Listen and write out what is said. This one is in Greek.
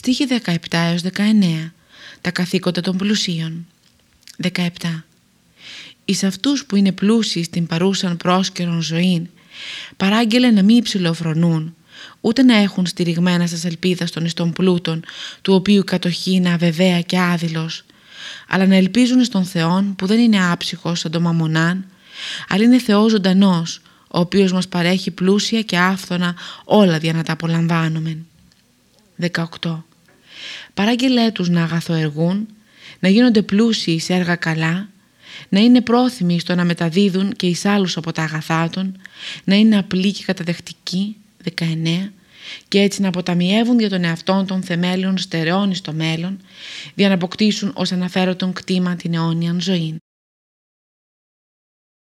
Στίχη 17 έως 19 Τα καθήκοντα των πλουσίων 17 Εις αυτούς που είναι πλούσιοι στην παρούσαν πρόσκαιρον ζωήν παράγγελε να μην υψηλοφρονούν ούτε να έχουν στηριγμένα στα ελπίδα στον ιστον πλούτων του οποίου κατοχή είναι αβεβαία και άδειλος αλλά να ελπίζουν στον Θεόν που δεν είναι άψυχος σαν το μαμονάν αλλά είναι Θεός ζωντανός, ο οποίος μας παρέχει πλούσια και άφθονα όλα για να τα απολαμβάνουμε. 18. Παράγγελέ τους να αγαθοεργούν, να γίνονται πλούσιοι σε έργα καλά, να είναι πρόθυμοι στο να μεταδίδουν και εις άλλους από τα αγαθά των, να είναι απλοί και καταδεχτικοί, 19, και έτσι να αποταμιεύουν για τον εαυτόν των θεμέλιων στερεών στο μέλλον, για να αποκτήσουν ως αναφέρον κτήμα την αιώνιαν ζωή.